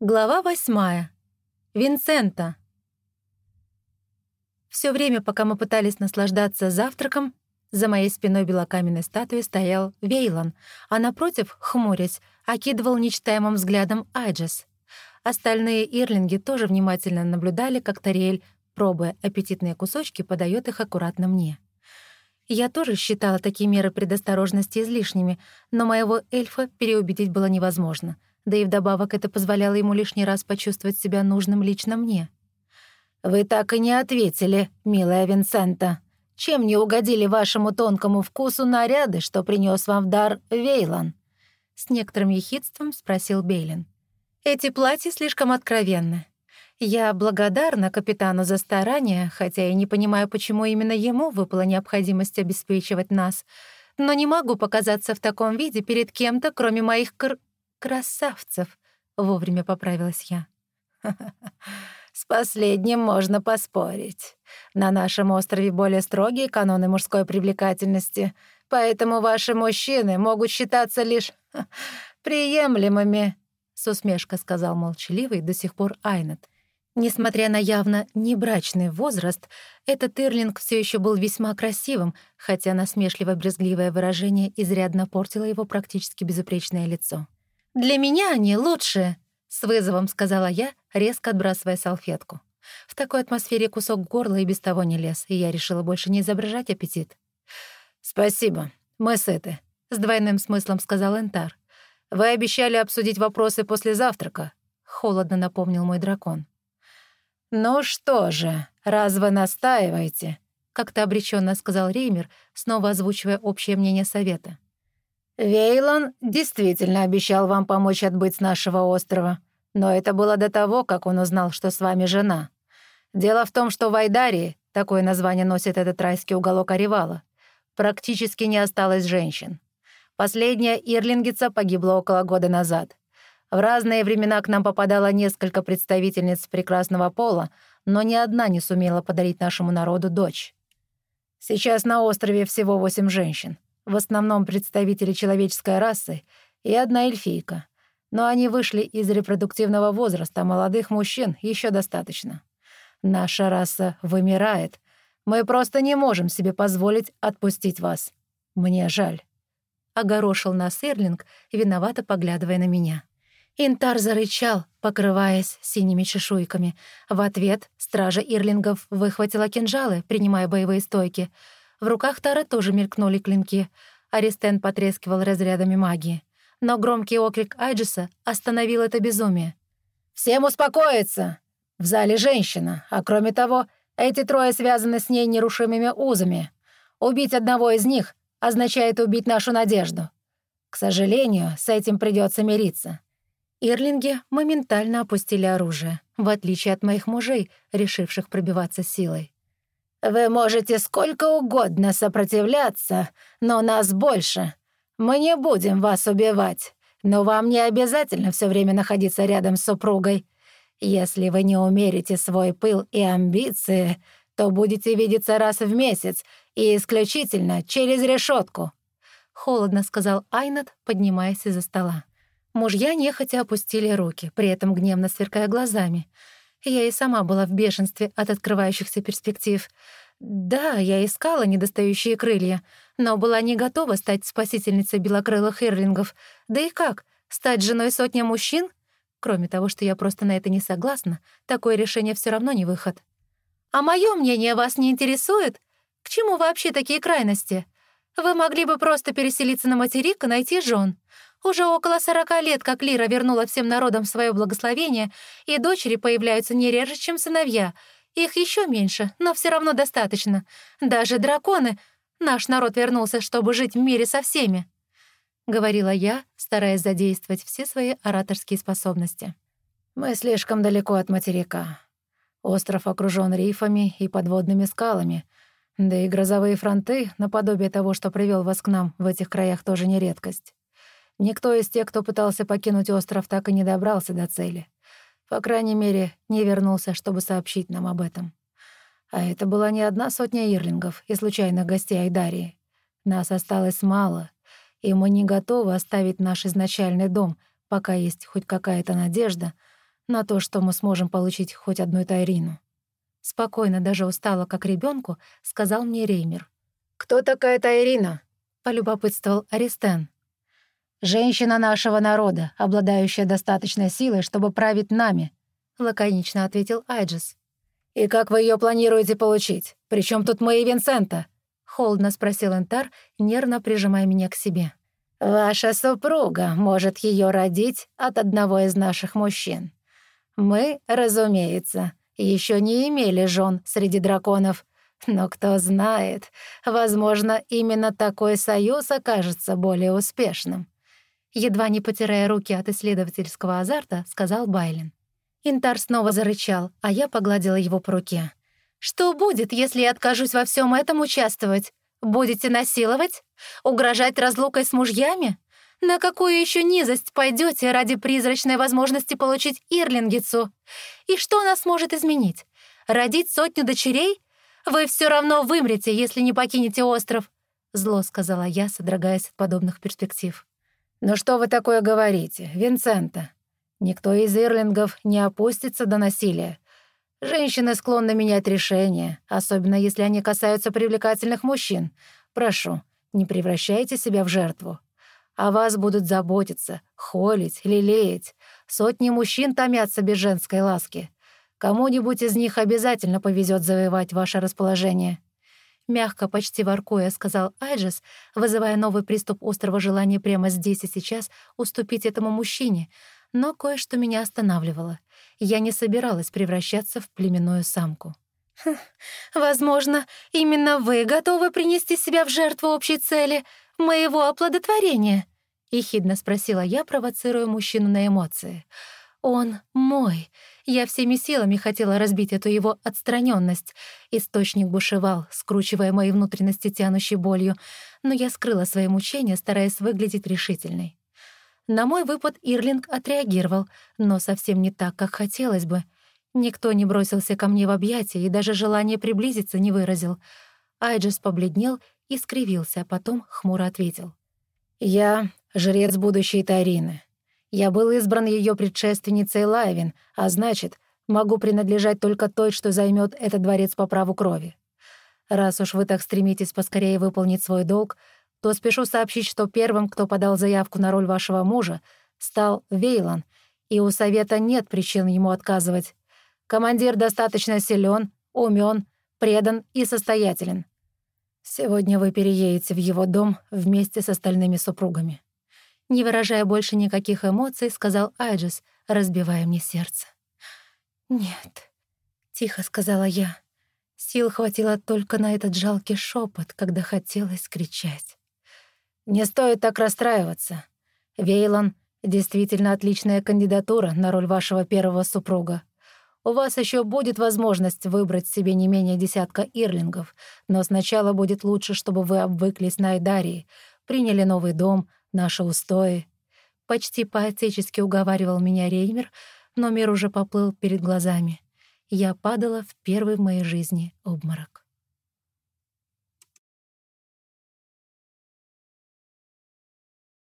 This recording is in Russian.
Глава восьмая. Винсента. Все время, пока мы пытались наслаждаться завтраком, за моей спиной белокаменной статуи стоял Вейлон, а напротив, хмурясь, окидывал нечитаемым взглядом Айджес. Остальные ирлинги тоже внимательно наблюдали, как Тариэль, пробуя аппетитные кусочки, подает их аккуратно мне. Я тоже считала такие меры предосторожности излишними, но моего эльфа переубедить было невозможно — да и вдобавок это позволяло ему лишний раз почувствовать себя нужным лично мне. «Вы так и не ответили, милая Винсента. Чем не угодили вашему тонкому вкусу наряды, что принес вам в дар Вейлон?» С некоторым ехидством спросил Бейлин. «Эти платья слишком откровенны. Я благодарна капитану за старания, хотя и не понимаю, почему именно ему выпала необходимость обеспечивать нас, но не могу показаться в таком виде перед кем-то, кроме моих кр красавцев», — вовремя поправилась я. «С последним можно поспорить. На нашем острове более строгие каноны мужской привлекательности, поэтому ваши мужчины могут считаться лишь приемлемыми», — с усмешкой сказал молчаливый до сих пор Айнет. Несмотря на явно небрачный возраст, этот Ирлинг все еще был весьма красивым, хотя насмешливо-брезгливое выражение изрядно портило его практически безупречное лицо. «Для меня они лучше», — с вызовом сказала я, резко отбрасывая салфетку. В такой атмосфере кусок горла и без того не лез, и я решила больше не изображать аппетит. «Спасибо, мы сыты», — с двойным смыслом сказал Энтар. «Вы обещали обсудить вопросы после завтрака», — холодно напомнил мой дракон. «Ну что же, раз вы настаиваете», — как-то обреченно сказал Реймер, снова озвучивая общее мнение совета. Вейлон действительно обещал вам помочь отбыть с нашего острова, но это было до того, как он узнал, что с вами жена. Дело в том, что в Айдарии, такое название носит этот райский уголок Оревала, практически не осталось женщин. Последняя Ирлингица погибла около года назад. В разные времена к нам попадало несколько представительниц прекрасного пола, но ни одна не сумела подарить нашему народу дочь. Сейчас на острове всего восемь женщин в основном представители человеческой расы, и одна эльфийка. Но они вышли из репродуктивного возраста, молодых мужчин еще достаточно. Наша раса вымирает. Мы просто не можем себе позволить отпустить вас. Мне жаль. Огорошил нас Эрлинг, виновато поглядывая на меня. Интар зарычал, покрываясь синими чешуйками. В ответ стража Ирлингов выхватила кинжалы, принимая боевые стойки — в руках Тара тоже мелькнули клинки. Аристен потрескивал разрядами магии. Но громкий окрик Айджиса остановил это безумие. «Всем успокоиться! В зале женщина, а кроме того, эти трое связаны с ней нерушимыми узами. Убить одного из них означает убить нашу надежду. К сожалению, с этим придется мириться». Ирлинги моментально опустили оружие, в отличие от моих мужей, решивших пробиваться силой. Вы можете сколько угодно сопротивляться, но нас больше. Мы не будем вас убивать, но вам не обязательно все время находиться рядом с супругой. Если вы не умерите свой пыл и амбиции, то будете видеться раз в месяц и исключительно через решетку. Холодно сказал Айнат, поднимаясь из-за стола. Мужья нехотя опустили руки, при этом гневно сверкая глазами — я и сама была в бешенстве от открывающихся перспектив. Да, я искала недостающие крылья, но была не готова стать спасительницей белокрылых эрлингов. Да и как? Стать женой сотни мужчин? Кроме того, что я просто на это не согласна, такое решение все равно не выход. А мое мнение вас не интересует? К чему вообще такие крайности? Вы могли бы просто переселиться на материк и найти жен. Уже около сорока лет, как Лира вернула всем народам свое благословение, и дочери появляются не реже, чем сыновья. Их еще меньше, но все равно достаточно. Даже драконы... Наш народ вернулся, чтобы жить в мире со всеми. Говорила я, стараясь задействовать все свои ораторские способности. Мы слишком далеко от материка. Остров окружен рифами и подводными скалами, да и грозовые фронты, наподобие того, что привел вас к нам, в этих краях тоже не редкость. Никто из тех, кто пытался покинуть остров, так и не добрался до цели. По крайней мере, не вернулся, чтобы сообщить нам об этом. А это была не одна сотня ирлингов и случайных гостей Айдарии. Нас осталось мало, и мы не готовы оставить наш изначальный дом, пока есть хоть какая-то надежда на то, что мы сможем получить хоть одну Тайрину. Спокойно, даже устала, как ребенку, сказал мне Реймер. «Кто такая Тайрина?» — полюбопытствовал Аристен. «Женщина нашего народа, обладающая достаточной силой, чтобы править нами», — лаконично ответил Айджес. «И как вы ее планируете получить? Причем тут мы и Винсента?» — холодно спросил Энтар, нервно прижимая меня к себе. «Ваша супруга может ее родить от одного из наших мужчин. Мы, разумеется, еще не имели жен среди драконов, но кто знает, возможно, именно такой союз окажется более успешным едва не потирая руки от исследовательского азарта, сказал Байлен. Интар снова зарычал, а я погладила его по руке. «Что будет, если я откажусь во всем этом участвовать? Будете насиловать? Угрожать разлукой с мужьями? На какую еще низость пойдете ради призрачной возможности получить Ирлингицу? И что нас может изменить? Родить сотню дочерей? Вы все равно вымрете, если не покинете остров», — зло сказала я, содрогаясь от подобных перспектив. «Ну что вы такое говорите, Винсента? Никто из ирлингов не опустится до насилия. Женщины склонны менять решения, особенно если они касаются привлекательных мужчин. Прошу, не превращайте себя в жертву. О вас будут заботиться, холить, лелеять. Сотни мужчин томятся без женской ласки. Кому-нибудь из них обязательно повезет завоевать ваше расположение. Мягко, почти воркуя, сказал Айджес, вызывая новый приступ острого желания прямо здесь и сейчас уступить этому мужчине. Но кое-что меня останавливало. Я не собиралась превращаться в племенную самку. «Хм, «Возможно, именно вы готовы принести себя в жертву общей цели, моего оплодотворения?» — ехидно спросила я, провоцируя мужчину на эмоции. «Он мой, я всеми силами хотела разбить эту его отстраненность. Источник бушевал, скручивая мои внутренности тянущей болью, но я скрыла свои мучения, стараясь выглядеть решительной. На мой выпад Ирлинг отреагировал, но совсем не так, как хотелось бы. Никто не бросился ко мне в объятия и даже желание приблизиться не выразил. Айджес побледнел и скривился, а потом хмуро ответил. «Я — жрец будущей Тарины. Я был избран ее предшественницей Лайвин, а значит, могу принадлежать только той, что займет этот дворец по праву крови. Раз уж вы так стремитесь поскорее выполнить свой долг, то спешу сообщить, что первым, кто подал заявку на роль вашего мужа, стал Вейлан, и у совета нет причин ему отказывать. Командир достаточно силен, умен, предан и состоятелен. Сегодня вы переедете в его дом вместе с остальными супругами не выражая больше никаких эмоций, сказал Айджес, разбивая мне сердце. «Нет», — тихо сказала я. Сил хватило только на этот жалкий шепот, когда хотелось кричать. «Не стоит так расстраиваться. Вейлон — действительно отличная кандидатура на роль вашего первого супруга. У вас еще будет возможность выбрать себе не менее десятка ирлингов, но сначала будет лучше, чтобы вы обвыклись на Айдарии, приняли новый дом, наши устои. Почти по-отечески уговаривал меня Реймер, но мир уже поплыл перед глазами. Я падала в первый в моей жизни обморок.